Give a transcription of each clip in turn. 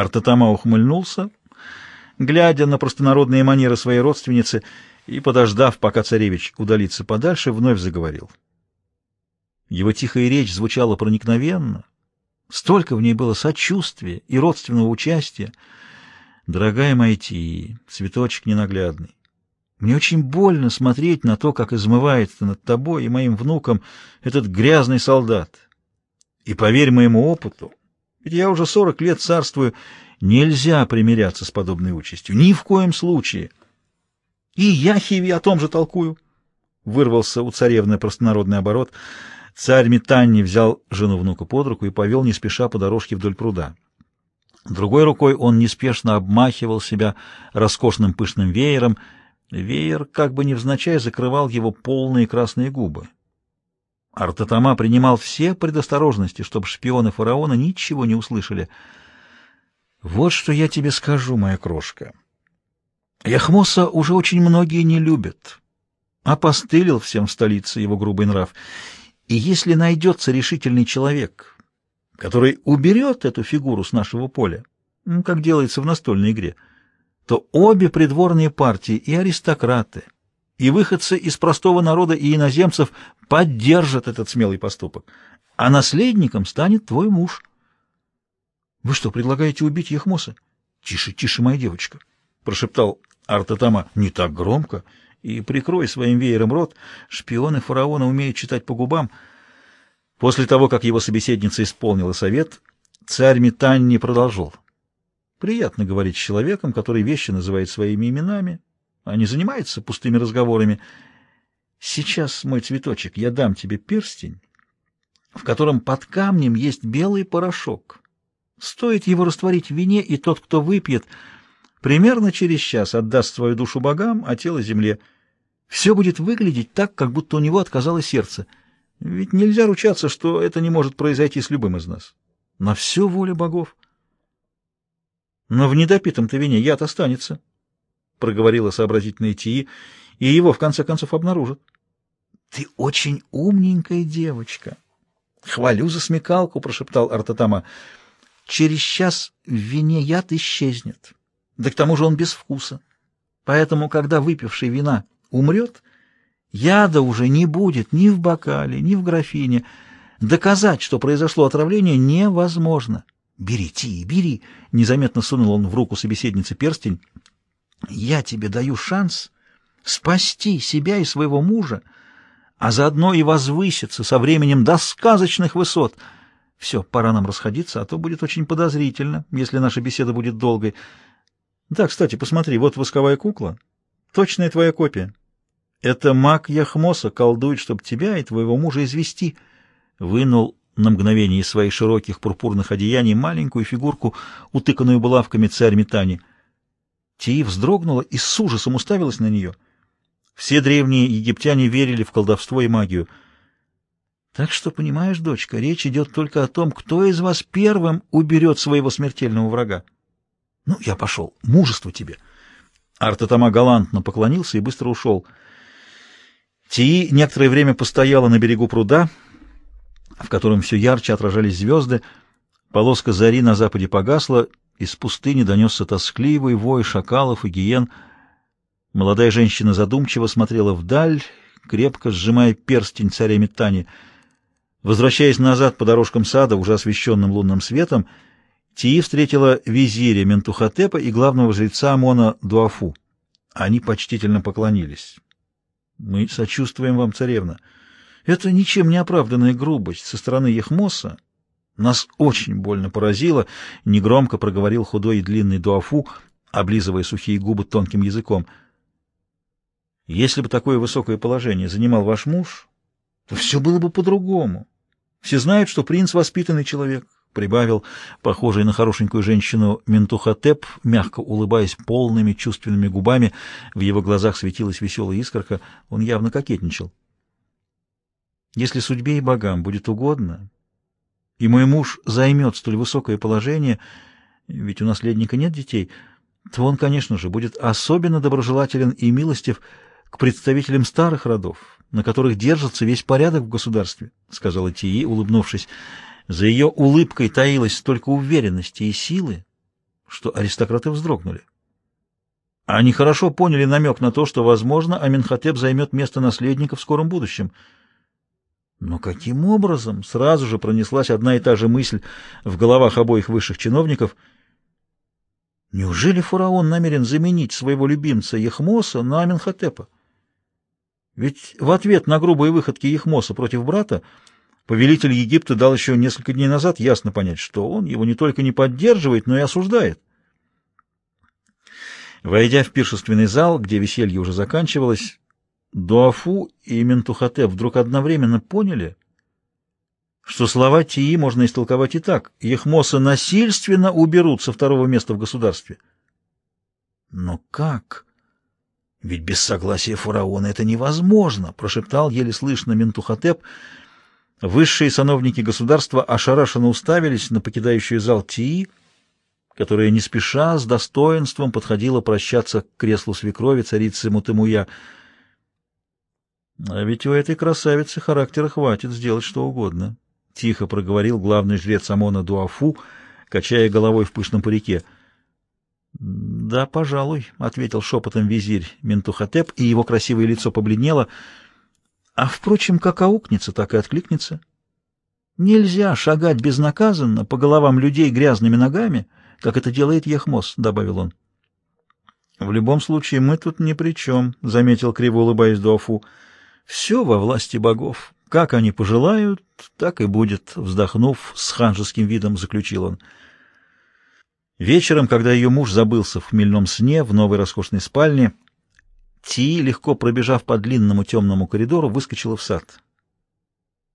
Артатама ухмыльнулся, глядя на простонародные манеры своей родственницы, и, подождав, пока царевич удалится подальше, вновь заговорил. Его тихая речь звучала проникновенно, столько в ней было сочувствия и родственного участия. Дорогая Майти, цветочек ненаглядный, мне очень больно смотреть на то, как измывается над тобой и моим внуком этот грязный солдат. И поверь моему опыту, ведь я уже сорок лет царствую, нельзя примиряться с подобной участью, ни в коем случае. И я, Хиви, о том же толкую. Вырвался у царевны простонародный оборот. Царь Метанни взял жену внука под руку и повел не спеша по дорожке вдоль пруда. Другой рукой он неспешно обмахивал себя роскошным пышным веером. Веер, как бы невзначай, закрывал его полные красные губы. Артатама принимал все предосторожности, чтобы шпионы фараона ничего не услышали. «Вот что я тебе скажу, моя крошка. Яхмоса уже очень многие не любят. Опостылил всем в столице его грубый нрав. И если найдется решительный человек, который уберет эту фигуру с нашего поля, как делается в настольной игре, то обе придворные партии и аристократы, и выходцы из простого народа и иноземцев поддержат этот смелый поступок, а наследником станет твой муж. Вы что, предлагаете убить Яхмоса? Тише, тише, моя девочка, прошептал Артатама. Не так громко и прикрой своим веером рот. Шпионы фараона умеют читать по губам. После того, как его собеседница исполнила совет, царь Метанни продолжал. Приятно говорить с человеком, который вещи называет своими именами, а не занимается пустыми разговорами. Сейчас, мой цветочек, я дам тебе перстень, в котором под камнем есть белый порошок. Стоит его растворить в вине, и тот, кто выпьет, примерно через час отдаст свою душу богам, а тело земле. Все будет выглядеть так, как будто у него отказалось сердце. Ведь нельзя ручаться, что это не может произойти с любым из нас. На все воля богов. Но в недопитом-то вине яд останется, — проговорила сообразительная Тии, — и его, в конце концов, обнаружат. — Ты очень умненькая девочка. — Хвалю за смекалку, — прошептал Артатама. — Через час в вине яд исчезнет. Да к тому же он без вкуса. Поэтому, когда выпивший вина умрет, яда уже не будет ни в бокале, ни в графине. Доказать, что произошло отравление, невозможно. — Бери, Ти, бери! — незаметно сунул он в руку собеседницы перстень. — Я тебе даю шанс спасти себя и своего мужа, а заодно и возвыситься со временем до сказочных высот. Все, пора нам расходиться, а то будет очень подозрительно, если наша беседа будет долгой. Да, кстати, посмотри, вот восковая кукла. Точная твоя копия. Это маг Яхмоса колдует, чтобы тебя и твоего мужа извести. Вынул на мгновение из своих широких пурпурных одеяний маленькую фигурку, утыканную булавками царь Метани. Тии вздрогнула и с ужасом уставилась на нее. Все древние египтяне верили в колдовство и магию. Так что, понимаешь, дочка, речь идет только о том, кто из вас первым уберет своего смертельного врага. Ну, я пошел. Мужество тебе. Артатама галантно поклонился и быстро ушел. Тии некоторое время постояла на берегу пруда, в котором все ярче отражались звезды. Полоска зари на западе погасла, из пустыни донесся тоскливый вой шакалов и гиен. Молодая женщина задумчиво смотрела вдаль, крепко сжимая перстень царя Метани. Возвращаясь назад по дорожкам сада, уже освещенным лунным светом, Тии встретила визиря Ментухотепа и главного жреца Амона Дуафу. Они почтительно поклонились. — Мы сочувствуем вам, царевна. Это ничем не оправданная грубость со стороны Ехмоса. Нас очень больно поразило, — негромко проговорил худой и длинный Дуафу, облизывая сухие губы тонким языком. — Если бы такое высокое положение занимал ваш муж, то все было бы по-другому. Все знают, что принц — воспитанный человек, прибавил, похожий на хорошенькую женщину Ментухотеп, мягко улыбаясь полными чувственными губами, в его глазах светилась веселая искорка, он явно кокетничал. Если судьбе и богам будет угодно, и мой муж займет столь высокое положение, ведь у наследника нет детей, то он, конечно же, будет особенно доброжелателен и милостив к представителям старых родов, на которых держится весь порядок в государстве, — сказала Тии, улыбнувшись. За ее улыбкой таилось столько уверенности и силы, что аристократы вздрогнули. Они хорошо поняли намек на то, что, возможно, Аменхотеп займет место наследника в скором будущем. Но каким образом? Сразу же пронеслась одна и та же мысль в головах обоих высших чиновников. Неужели фараон намерен заменить своего любимца Ехмоса на Аменхотепа? Ведь в ответ на грубые выходки Ехмоса против брата повелитель Египта дал еще несколько дней назад ясно понять, что он его не только не поддерживает, но и осуждает. Войдя в пиршественный зал, где веселье уже заканчивалось, Дуафу и Ментухотеп вдруг одновременно поняли, что слова Тии можно истолковать и так. Ехмоса насильственно уберут со второго места в государстве. Но как? Ведь без согласия фараона это невозможно, прошептал еле слышно Ментухотеп. Высшие сановники государства ошарашенно уставились на покидающую зал Тии, которая не спеша, с достоинством подходила прощаться к креслу свекрови царицы Мутымуя. А ведь у этой красавицы характера хватит сделать что угодно, — тихо проговорил главный жрец Амона Дуафу, качая головой в пышном парике. — Да, пожалуй, — ответил шепотом визирь Ментухотеп, и его красивое лицо побледнело. — А, впрочем, как аукнется, так и откликнется. Нельзя шагать безнаказанно по головам людей грязными ногами, — как это делает Ехмос, — добавил он. — В любом случае, мы тут ни при чем, — заметил криво улыбаясь Дуафу. — Все во власти богов. Как они пожелают, так и будет, — вздохнув, с ханжеским видом заключил он. Вечером, когда ее муж забылся в хмельном сне в новой роскошной спальне, Ти, легко пробежав по длинному темному коридору, выскочила в сад.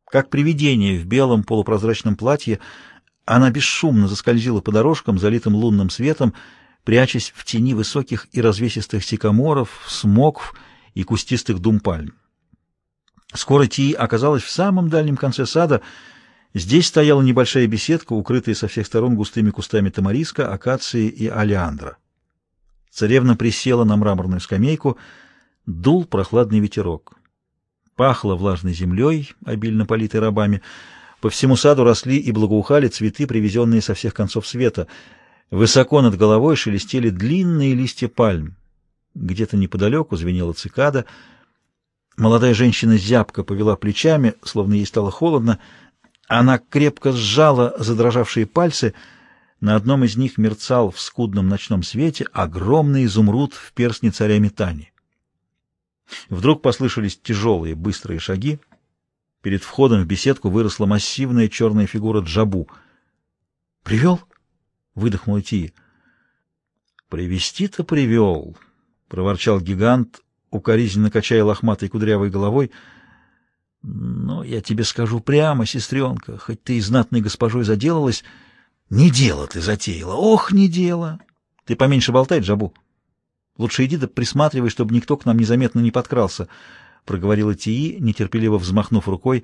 Как привидение в белом полупрозрачном платье, она бесшумно заскользила по дорожкам, залитым лунным светом, прячась в тени высоких и развесистых сикаморов, смокв и кустистых дум пальм. Скоро Ти оказалась в самом дальнем конце сада. Здесь стояла небольшая беседка, укрытая со всех сторон густыми кустами тамариска, акации и алиандра. Царевна присела на мраморную скамейку, дул прохладный ветерок. Пахло влажной землей, обильно политой рабами, по всему саду росли и благоухали цветы, привезенные со всех концов света. Высоко над головой шелестели длинные листья пальм. Где-то неподалеку звенела цикада. Молодая женщина зябко повела плечами, словно ей стало холодно. Она крепко сжала задрожавшие пальцы. На одном из них мерцал в скудном ночном свете огромный изумруд в перстне царя Метани. Вдруг послышались тяжелые, быстрые шаги. Перед входом в беседку выросла массивная черная фигура Джабу. «Привел?» — выдохнул Ти. «Привести-то привел», — проворчал гигант, укоризненно качая лохматой кудрявой головой. «Но я тебе скажу прямо, сестренка, хоть ты и знатной госпожой заделалась, не дело ты затеяла, ох, не дело! Ты поменьше болтай, Джабу. Лучше иди да присматривай, чтобы никто к нам незаметно не подкрался». — проговорила Тии, нетерпеливо взмахнув рукой,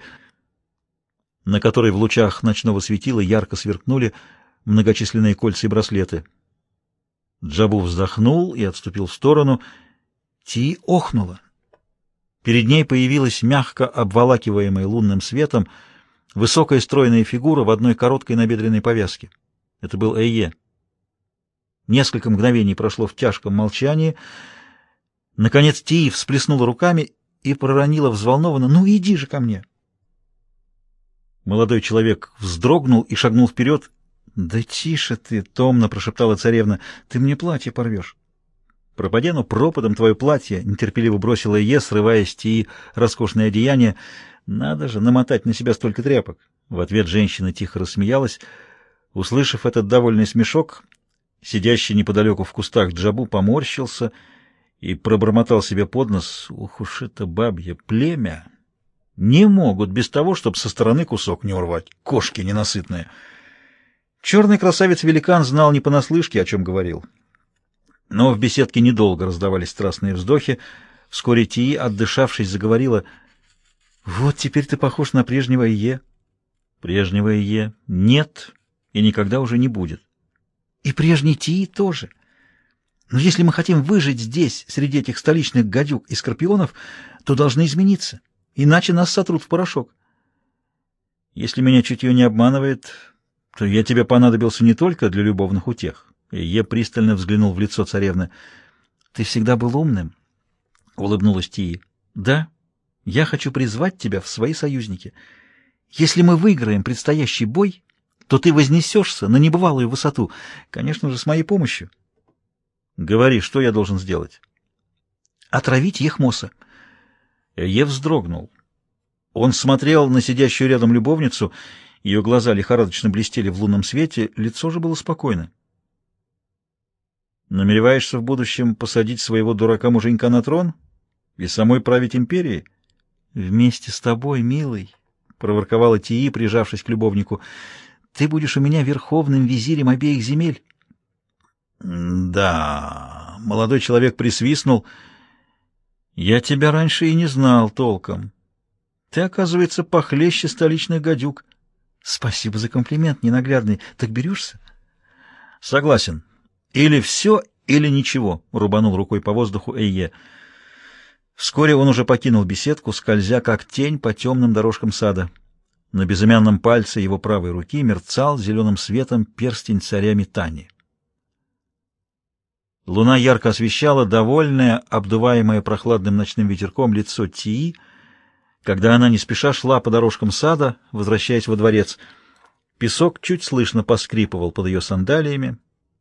на которой в лучах ночного светила ярко сверкнули многочисленные кольца и браслеты. Джабу вздохнул и отступил в сторону. Тии охнула. Перед ней появилась мягко обволакиваемая лунным светом высокая стройная фигура в одной короткой набедренной повязке. Это был Эйе. Несколько мгновений прошло в тяжком молчании. Наконец Тии всплеснула руками и проронила взволнованно «Ну, иди же ко мне!» Молодой человек вздрогнул и шагнул вперед. «Да тише ты!» — томно прошептала царевна. «Ты мне платье порвешь!» «Пропади оно пропадом твое платье!» — нетерпеливо бросила Е, срывая с Тии роскошное одеяние. «Надо же намотать на себя столько тряпок!» В ответ женщина тихо рассмеялась. Услышав этот довольный смешок, сидящий неподалеку в кустах Джабу поморщился — и пробормотал себе под нос, ух уж это бабье племя! Не могут без того, чтобы со стороны кусок не урвать, кошки ненасытные. Черный красавец-великан знал не понаслышке, о чем говорил. Но в беседке недолго раздавались страстные вздохи. Вскоре Тии, отдышавшись, заговорила, «Вот теперь ты похож на прежнего Ие». «Прежнего Ие нет и никогда уже не будет». «И прежний Тии тоже». Но если мы хотим выжить здесь, среди этих столичных гадюк и скорпионов, то должны измениться, иначе нас сотрут в порошок. Если меня чутье не обманывает, то я тебе понадобился не только для любовных утех, Е пристально взглянул в лицо царевны. «Ты всегда был умным?» — улыбнулась Тии. «Да, я хочу призвать тебя в свои союзники. Если мы выиграем предстоящий бой, то ты вознесешься на небывалую высоту, конечно же, с моей помощью». «Говори, что я должен сделать?» «Отравить Ехмоса». Е вздрогнул. Он смотрел на сидящую рядом любовницу, ее глаза лихорадочно блестели в лунном свете, лицо же было спокойно. Намереваешься в будущем посадить своего дурака-муженька на трон и самой править империей? — Вместе с тобой, милый, — проворковала Тии, прижавшись к любовнику, — ты будешь у меня верховным визирем обеих земель. — Да, — молодой человек присвистнул, — я тебя раньше и не знал толком. Ты, оказывается, похлеще столичных гадюк. — Спасибо за комплимент, ненаглядный. Так берешься? — Согласен. Или все, или ничего, — рубанул рукой по воздуху Эйе. Вскоре он уже покинул беседку, скользя как тень по темным дорожкам сада. На безымянном пальце его правой руки мерцал зеленым светом перстень царя Митани. Луна ярко освещала довольное, обдуваемое прохладным ночным ветерком лицо Тии, когда она не спеша шла по дорожкам сада, возвращаясь во дворец. Песок чуть слышно поскрипывал под ее сандалиями,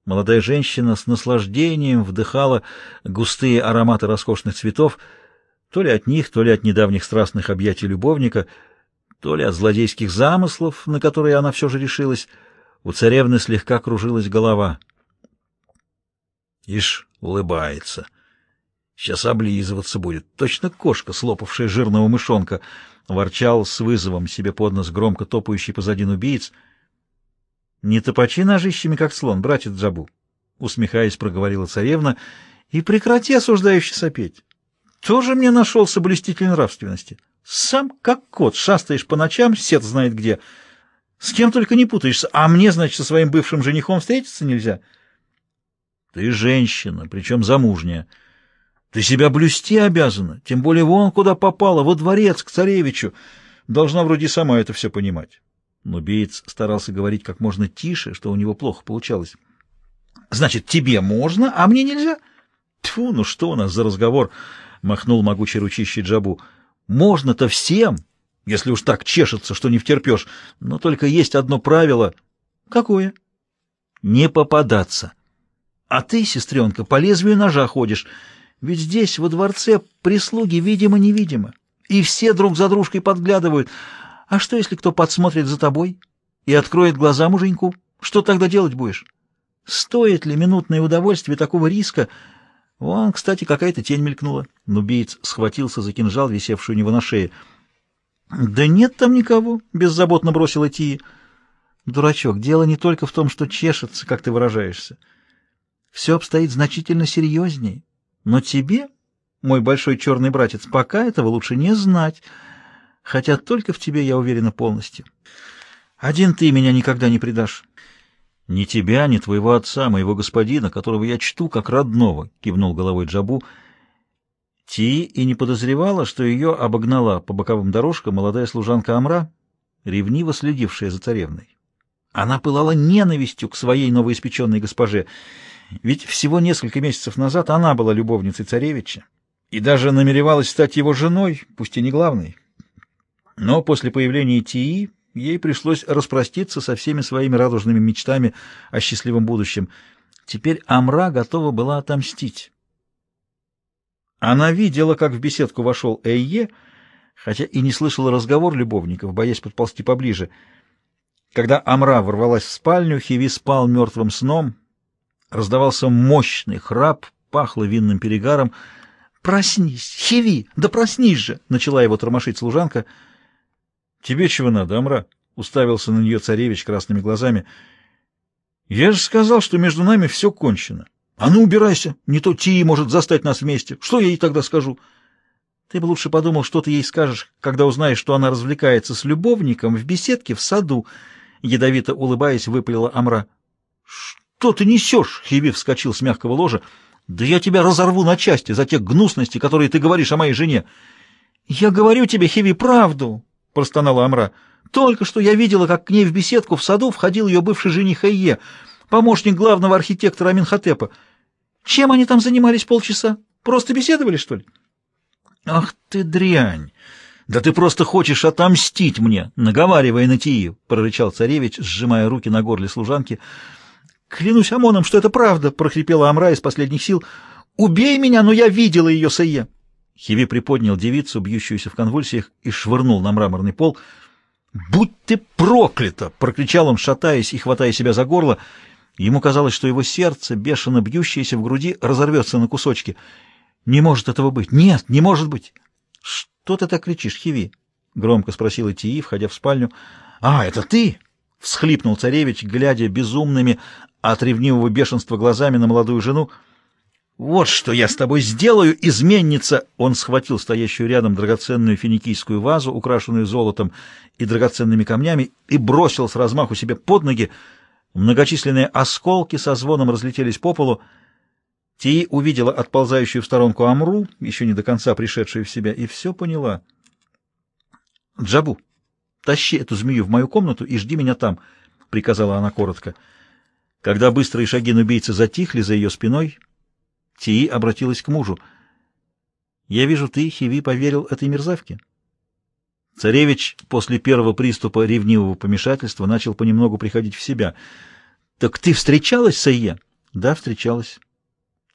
Молодая женщина с наслаждением вдыхала густые ароматы роскошных цветов, то ли от них, то ли от недавних страстных объятий любовника, то ли от злодейских замыслов, на которые она все же решилась. У царевны слегка кружилась голова. Ишь, улыбается. Сейчас облизываться будет. Точно кошка, слопавшая жирного мышонка, ворчал с вызовом себе под нос громко топающий позади убийц — не топачи ножищами, как слон, братец Джабу, — усмехаясь, проговорила царевна, — и прекрати осуждающе сопеть. Тоже мне нашелся блюститель нравственности. Сам, как кот, шастаешь по ночам, сет знает где. С кем только не путаешься, а мне, значит, со своим бывшим женихом встретиться нельзя. Ты женщина, причем замужняя. Ты себя блюсти обязана, тем более вон куда попала, во дворец, к царевичу. Должна вроде сама это все понимать. Нубиец старался говорить как можно тише, что у него плохо получалось. — Значит, тебе можно, а мне нельзя? — Тьфу, ну что у нас за разговор? — махнул могучий ручищий Джабу. — Можно-то всем, если уж так чешется, что не втерпешь. Но только есть одно правило. — Какое? — Не попадаться. А ты, сестренка, по лезвию ножа ходишь. Ведь здесь, во дворце, прислуги видимо-невидимо. И все друг за дружкой подглядывают — а что, если кто подсмотрит за тобой и откроет глаза муженьку? Что тогда делать будешь? Стоит ли минутное удовольствие такого риска? Вон, кстати, какая-то тень мелькнула. Нубиец схватился за кинжал, висевший у него на шее. «Да нет там никого», — беззаботно бросила Тии. «Дурачок, дело не только в том, что чешется, как ты выражаешься. Все обстоит значительно серьезнее. Но тебе, мой большой черный братец, пока этого лучше не знать» хотя только в тебе я уверена полностью. Один ты меня никогда не предашь. — Ни тебя, ни твоего отца, моего господина, которого я чту как родного, — кивнул головой Джабу. Ти и не подозревала, что ее обогнала по боковым дорожкам молодая служанка Амра, ревниво следившая за царевной. Она пылала ненавистью к своей новоиспеченной госпоже, ведь всего несколько месяцев назад она была любовницей царевича и даже намеревалась стать его женой, пусть и не главной. Но после появления Тии ей пришлось распроститься со всеми своими радужными мечтами о счастливом будущем. Теперь Амра готова была отомстить. Она видела, как в беседку вошел Эйе, хотя и не слышала разговор любовников, боясь подползти поближе. Когда Амра ворвалась в спальню, Хиви спал мертвым сном. Раздавался мощный храп, пахло винным перегаром. «Проснись, Хиви! Да проснись же!» — начала его тормошить служанка — Тебе чего надо, Амра? Уставился на нее царевич красными глазами. Я же сказал, что между нами все кончено. А ну, убирайся, не то Тии может застать нас вместе. Что я ей тогда скажу? Ты бы лучше подумал, что ты ей скажешь, когда узнаешь, что она развлекается с любовником в беседке в саду. Ядовито улыбаясь, выпалила Амра. Что ты несешь? Хиви вскочил с мягкого ложа. Да я тебя разорву на части за те гнусности, которые ты говоришь о моей жене. Я говорю тебе, Хиви, правду простонала Амра. «Только что я видела, как к ней в беседку в саду входил ее бывший жених Эйе. помощник главного архитектора Аминхотепа. Чем они там занимались полчаса? Просто беседовали, что ли? Ах ты дрянь! Да ты просто хочешь отомстить мне, наговаривая на Тию, прорычал царевич, сжимая руки на горле служанки. Клянусь Амоном, что это правда, прохрипела Амра из последних сил. Убей меня, но я видела ее Сае. Хиви приподнял девицу, бьющуюся в конвульсиях, и швырнул на мраморный пол. «Будь ты проклята!» — прокричал он, шатаясь и хватая себя за горло. Ему казалось, что его сердце, бешено бьющееся в груди, разорвется на кусочки. «Не может этого быть! Нет, не может быть!» «Что ты так кричишь, Хиви?» — громко спросила Тии, входя в спальню. «А, это ты!» — всхлипнул царевич, глядя безумными от ревнивого бешенства глазами на молодую жену. «Вот что я с тобой сделаю, изменница!» Он схватил стоящую рядом драгоценную финикийскую вазу, украшенную золотом и драгоценными камнями, и бросил с размаху себе под ноги, Многочисленные осколки со звоном разлетелись по полу. Ти увидела отползающую в сторонку Амру, еще не до конца пришедшую в себя, и все поняла. «Джабу, тащи эту змею в мою комнату и жди меня там», — приказала она коротко. Когда быстрые шаги убийцы затихли за ее спиной, Ти обратилась к мужу. «Я вижу, ты, Хиви, поверил этой мерзавке?» Царевич после первого приступа ревнивого помешательства начал понемногу приходить в себя. «Так ты встречалась с Айе?» «Да, встречалась».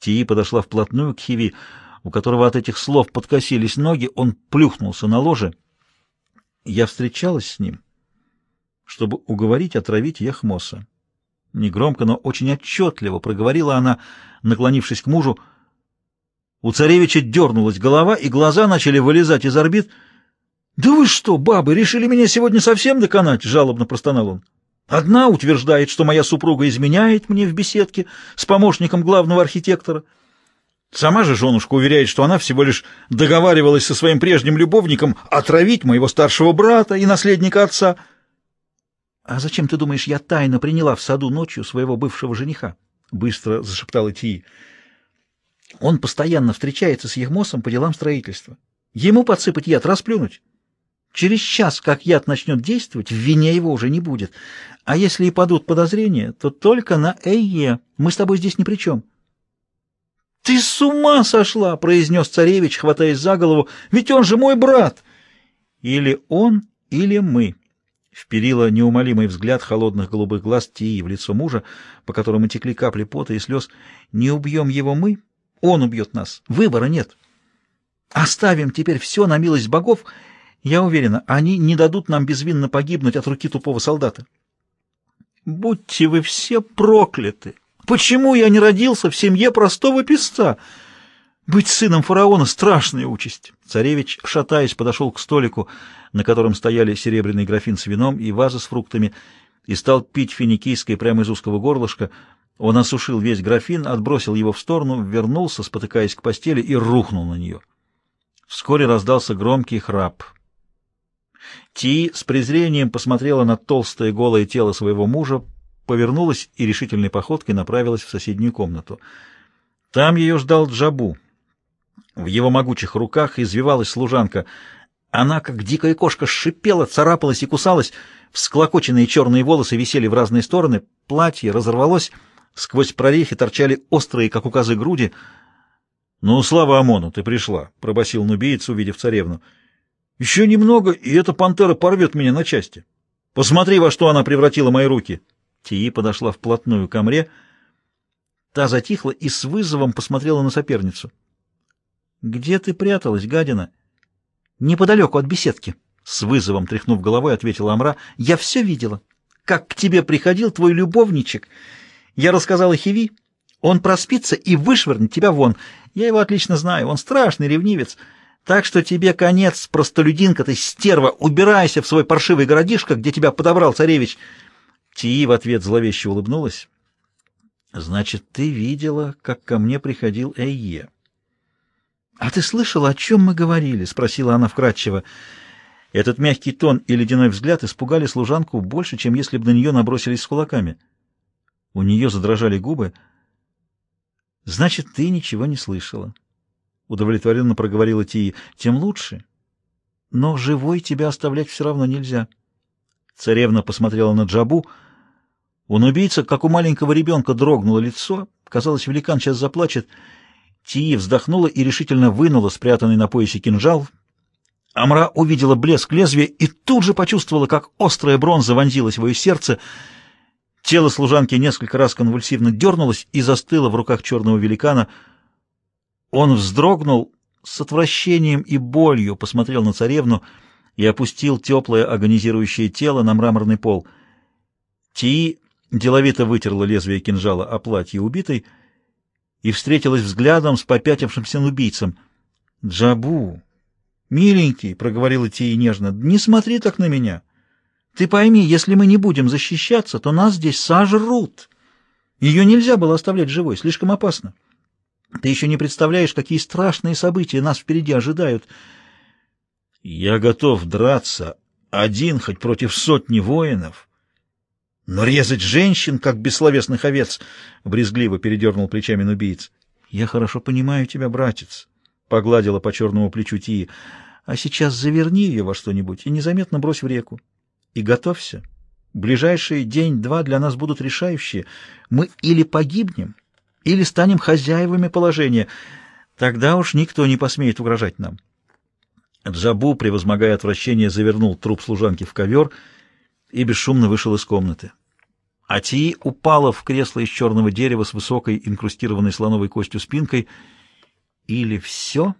Тии подошла вплотную к Хиви, у которого от этих слов подкосились ноги, он плюхнулся на ложе. «Я встречалась с ним, чтобы уговорить отравить Яхмоса». Негромко, но очень отчетливо проговорила она, наклонившись к мужу. У царевича дернулась голова, и глаза начали вылезать из орбит — «Да вы что, бабы, решили меня сегодня совсем доконать?» — жалобно простонал он. «Одна утверждает, что моя супруга изменяет мне в беседке с помощником главного архитектора. Сама же женушка уверяет, что она всего лишь договаривалась со своим прежним любовником отравить моего старшего брата и наследника отца». «А зачем, ты думаешь, я тайно приняла в саду ночью своего бывшего жениха?» — быстро зашептала Тии. «Он постоянно встречается с Ехмосом по делам строительства. Ему подсыпать яд, расплюнуть». Через час, как яд начнет действовать, в вине его уже не будет. А если и падут подозрения, то только на Эйе. Мы с тобой здесь ни при чем. — Ты с ума сошла! — произнес царевич, хватаясь за голову. — Ведь он же мой брат! — Или он, или мы. Вперила неумолимый взгляд холодных голубых глаз Тии в лицо мужа, по которому текли капли пота и слез. Не убьем его мы, он убьет нас. Выбора нет. Оставим теперь все на милость богов — я уверена, они не дадут нам безвинно погибнуть от руки тупого солдата. Будьте вы все прокляты! Почему я не родился в семье простого писца? Быть сыном фараона — страшная участь. Царевич, шатаясь, подошел к столику, на котором стояли серебряный графин с вином и ваза с фруктами, и стал пить финикийское прямо из узкого горлышка. Он осушил весь графин, отбросил его в сторону, вернулся, спотыкаясь к постели, и рухнул на нее. Вскоре раздался громкий храп — Ти с презрением посмотрела на толстое голое тело своего мужа, повернулась и решительной походкой направилась в соседнюю комнату. Там ее ждал Джабу. В его могучих руках извивалась служанка. Она, как дикая кошка, шипела, царапалась и кусалась. Всклокоченные черные волосы висели в разные стороны, платье разорвалось, сквозь прорехи торчали острые, как у козы, груди. — Ну, слава Амону, ты пришла, — пробасил нубиец, увидев царевну. — еще немного, и эта пантера порвет меня на части. Посмотри, во что она превратила мои руки. Тии подошла вплотную к Амре. Та затихла и с вызовом посмотрела на соперницу. — Где ты пряталась, гадина? — Неподалеку от беседки. С вызовом тряхнув головой, ответила Амра. — Я все видела. Как к тебе приходил твой любовничек. Я рассказала Хиви. Он проспится и вышвырнет тебя вон. Я его отлично знаю. Он страшный ревнивец. Так что тебе конец, простолюдинка ты, стерва, убирайся в свой паршивый городишко, где тебя подобрал царевич. Тии в ответ зловеще улыбнулась. Значит, ты видела, как ко мне приходил Эйе. А ты слышала, о чем мы говорили? спросила она вкратчиво. Этот мягкий тон и ледяной взгляд испугали служанку больше, чем если бы на нее набросились с кулаками. У нее задрожали губы. Значит, ты ничего не слышала удовлетворенно проговорила Тии, — тем лучше. Но живой тебя оставлять все равно нельзя. Царевна посмотрела на Джабу. У убийца, как у маленького ребенка, дрогнуло лицо. Казалось, великан сейчас заплачет. Тии вздохнула и решительно вынула спрятанный на поясе кинжал. Амра увидела блеск лезвия и тут же почувствовала, как острая бронза вонзилась в ее сердце. Тело служанки несколько раз конвульсивно дернулось и застыло в руках черного великана. Он вздрогнул с отвращением и болью, посмотрел на царевну и опустил теплое агонизирующее тело на мраморный пол. Тии деловито вытерла лезвие кинжала о платье убитой и встретилась взглядом с попятившимся убийцем. «Джабу, миленький», — проговорила Тии нежно, — «не смотри так на меня. Ты пойми, если мы не будем защищаться, то нас здесь сожрут. Ее нельзя было оставлять живой, слишком опасно. Ты еще не представляешь, какие страшные события нас впереди ожидают». «Я готов драться один хоть против сотни воинов». Но резать женщин, как бессловесных овец, — брезгливо передернул плечами нубиец. — Я хорошо понимаю тебя, братец, — погладила по черному плечу Тии. — А сейчас заверни ее во что-нибудь и незаметно брось в реку. И готовься. Ближайшие день-два для нас будут решающие. Мы или погибнем, или станем хозяевами положения. Тогда уж никто не посмеет угрожать нам. Джабу, превозмогая отвращение, завернул труп служанки в ковер — и бесшумно вышел из комнаты. Ати упала в кресло из черного дерева с высокой инкрустированной слоновой костью спинкой. «Или все,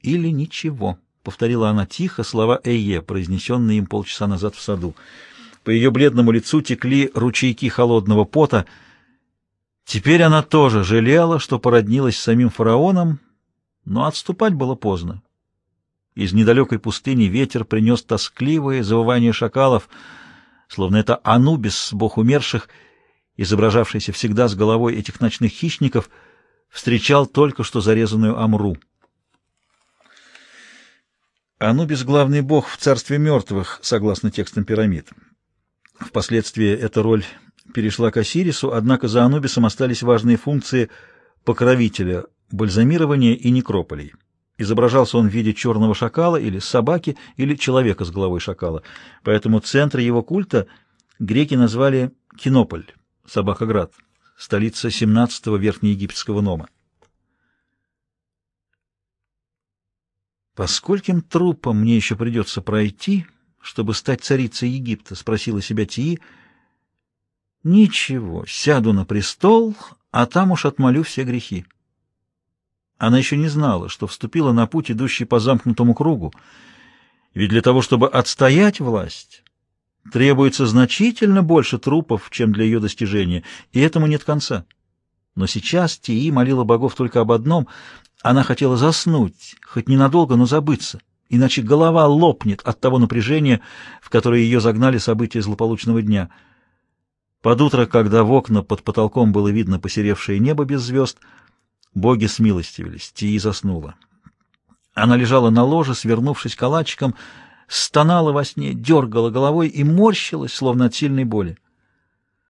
или ничего», — повторила она тихо слова Эйе, произнесенные им полчаса назад в саду. По ее бледному лицу текли ручейки холодного пота. Теперь она тоже жалела, что породнилась с самим фараоном, но отступать было поздно. Из недалекой пустыни ветер принес тоскливое завывание шакалов — словно это Анубис, бог умерших, изображавшийся всегда с головой этих ночных хищников, встречал только что зарезанную Амру. Анубис — главный бог в царстве мертвых, согласно текстам пирамид. Впоследствии эта роль перешла к Осирису, однако за Анубисом остались важные функции покровителя бальзамирования и некрополей. Изображался он в виде черного шакала или собаки, или человека с головой шакала. Поэтому центр его культа греки назвали Кинополь, Собакоград, столица 17-го верхнеегипетского нома. «По скольким трупам мне еще придется пройти, чтобы стать царицей Египта?» — спросила себя Тии. «Ничего, сяду на престол, а там уж отмолю все грехи». Она еще не знала, что вступила на путь, идущий по замкнутому кругу. Ведь для того, чтобы отстоять власть, требуется значительно больше трупов, чем для ее достижения, и этому нет конца. Но сейчас Тии молила богов только об одном — она хотела заснуть, хоть ненадолго, но забыться, иначе голова лопнет от того напряжения, в которое ее загнали события злополучного дня. Под утро, когда в окна под потолком было видно посеревшее небо без звезд — Боги смилостивились, Тии заснула. Она лежала на ложе, свернувшись калачиком, стонала во сне, дергала головой и морщилась, словно от сильной боли.